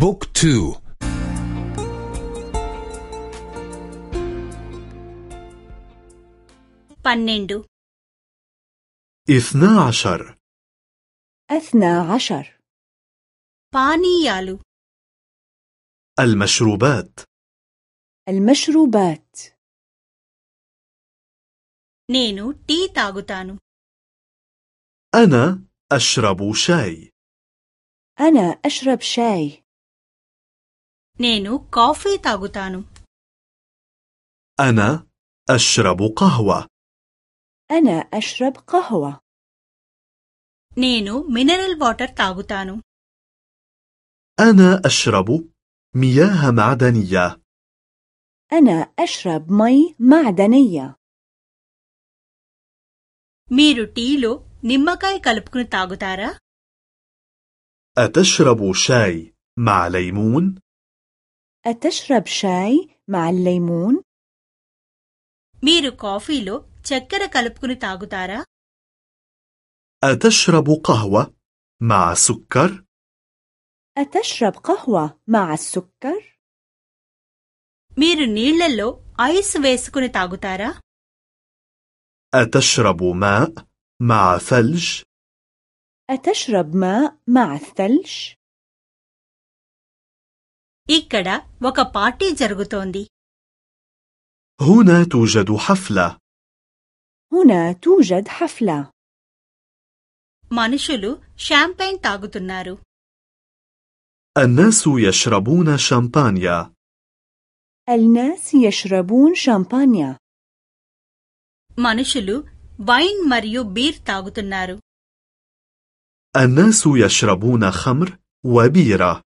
Book two పన్నెండు اثنا عشر اثنا عشر పానీయాలు المشروبات. المشروبات. నేను టీ తాగుతాను أنا أشرب شاي. أنا أشرب شاي. నేను కాఫీ తాగుతాను أنا أشرب قهوة أنا أشرب قهوة నేను మినరల్ వాటర్ తాగుతాను أنا أشرب مياه معدنية أنا أشرب مي معدنية మీరు టీలో నిమ్మకాయ కలుపుకుని తాగుతారా أتشرب شاي مع ليمون؟ أتشرب شاي مع الليمون؟ మీరు కాఫీలో చక్కెర కలుపుకుని తాగుతారా أتشرب قهوة مع سكر؟ أتشرب قهوة مع السكر؟ మీరు నీళ్లలో ఐస్ వేసుకుని తాగుతారా أتشرب ماء مع ثلج؟ أتشرب ماء مع الثلج؟ ఇక్కడ ఒక పార్టీ జరుగుతోంది هنا توجد حفلة هنا توجد حفلة మనుషులు షాంపైన్ తాగుతున్నారు الناس يشربون شامبانيا الناس يشربون شامبانيا మనుషులు వైన్ మరియు బీర్ తాగుతున్నారు الناس يشربون خمر وبيرة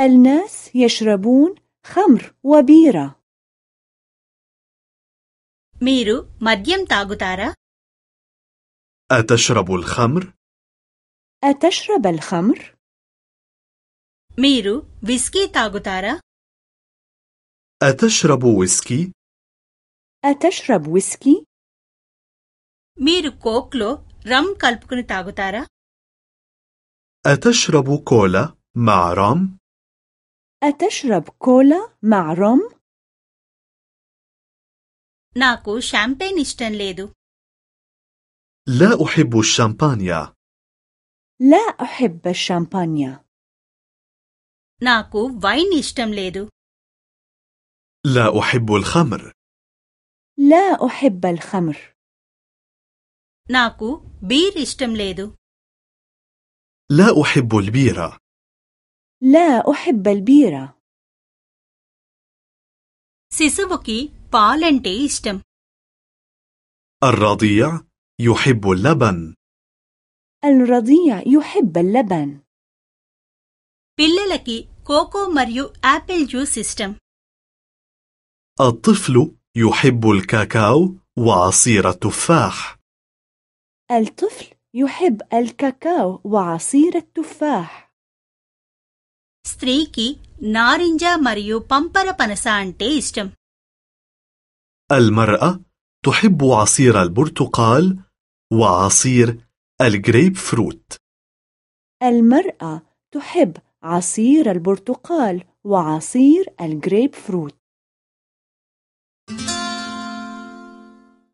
الناس يشربون خمر وبيرة ميرو مديم تاغوتارا أتشرب الخمر؟ أتشرب الخمر؟ మీరు విస్కీ తాగుతారా أتشرب ويسكي؟ أتشرب ويسكي؟ మీరు కోక్ లో రమ్ కలుపుకొని తాగుతారా أتشرب كولا مع رم؟ أتشرب كولا مع روم؟ నాకు షాంపైన్ ఇష్టం లేదు لا أحب الشامبانيا لا أحب الشامبانيا నాకు వైన్ ఇష్టం లేదు لا أحب الخمر لا أحب الخمر నాకు బీర్ ఇష్టం లేదు لا أحب البيرة لا أحب البيرة శిశువుకి పాలంటే ఇష్టం الرضيع يحب اللبن الرضيع يحب اللبن పిల్లలకి కోకో మరియు యాపిల్ జ్యూస్ ఇష్టం الطفل يحب الكاكاو وعصير التفاح الطفل يحب الكاكاو وعصير التفاح స్త్రీకి నారింజ మరియు పంపర పనస అంటే ఇష్టం المرأة تحب عصير البرتقال وعصير الجريب فروت المرأة تحب عصير البرتقال وعصير الجريب فروت